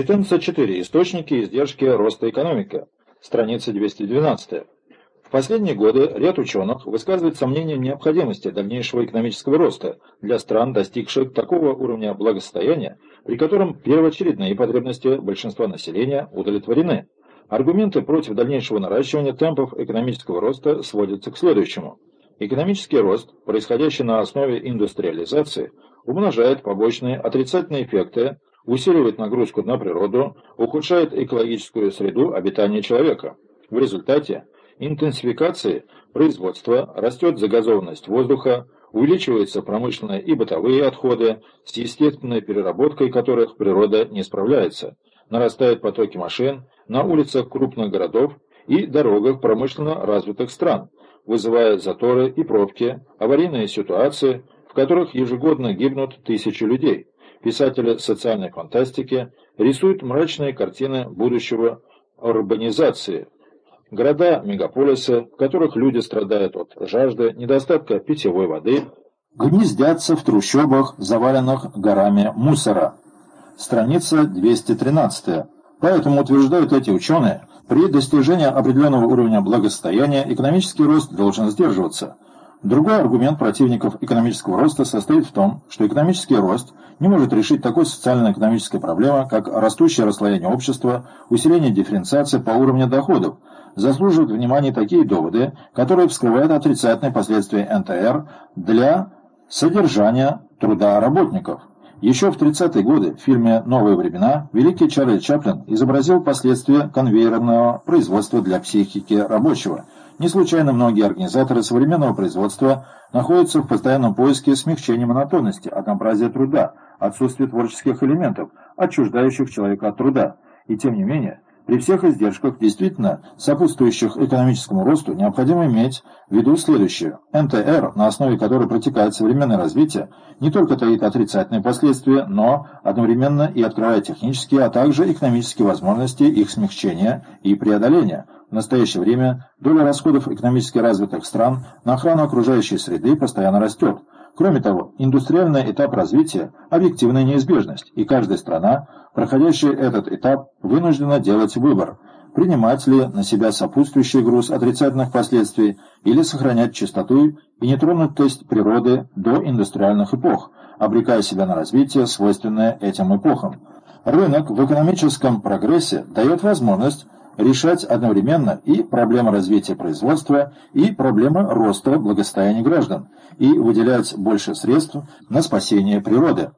14.4. Источники издержки роста экономики. Страница 212. В последние годы ряд ученых высказывает сомнения необходимости дальнейшего экономического роста для стран, достигших такого уровня благосостояния, при котором первоочередные потребности большинства населения удовлетворены. Аргументы против дальнейшего наращивания темпов экономического роста сводятся к следующему. Экономический рост, происходящий на основе индустриализации, умножает побочные отрицательные эффекты, усиливает нагрузку на природу, ухудшает экологическую среду обитания человека. В результате интенсификации производства растет загазованность воздуха, увеличиваются промышленные и бытовые отходы, с естественной переработкой которых природа не справляется, нарастают потоки машин на улицах крупных городов и дорогах промышленно развитых стран, вызывая заторы и пробки, аварийные ситуации, в которых ежегодно гибнут тысячи людей. Писатели социальной фантастики рисуют мрачные картины будущего урбанизации. Города, мегаполисы, в которых люди страдают от жажды, недостатка питьевой воды, гнездятся в трущобах, заваленных горами мусора. Страница 213. Поэтому утверждают эти ученые, при достижении определенного уровня благосостояния экономический рост должен сдерживаться. Другой аргумент противников экономического роста состоит в том, что экономический рост не может решить такой социально-экономической проблемы, как растущее расслоение общества, усиление дифференциации по уровню доходов. Заслуживают внимания такие доводы, которые вскрывают отрицательные последствия НТР для содержания труда работников. Еще в 30-е годы в фильме «Новые времена» великий Чарли Чаплин изобразил последствия конвейерного производства для психики рабочего. Не случайно многие организаторы современного производства находятся в постоянном поиске смягчения монотонности, однообразия труда, отсутствия творческих элементов, отчуждающих человека от труда. И тем не менее, при всех издержках, действительно сопутствующих экономическому росту, необходимо иметь в виду следующее. НТР, на основе которой протекает современное развитие, не только таит отрицательные последствия, но одновременно и открывает технические, а также экономические возможности их смягчения и преодоления. В настоящее время доля расходов экономически развитых стран на охрану окружающей среды постоянно растет. Кроме того, индустриальный этап развития – объективная неизбежность, и каждая страна, проходящая этот этап, вынуждена делать выбор – принимать ли на себя сопутствующий груз отрицательных последствий или сохранять чистоту и нетронутость природы до индустриальных эпох, обрекая себя на развитие, свойственное этим эпохам. Рынок в экономическом прогрессе дает возможность решать одновременно и проблемы развития производства, и проблемы роста благосостояния граждан, и выделять больше средств на спасение природы.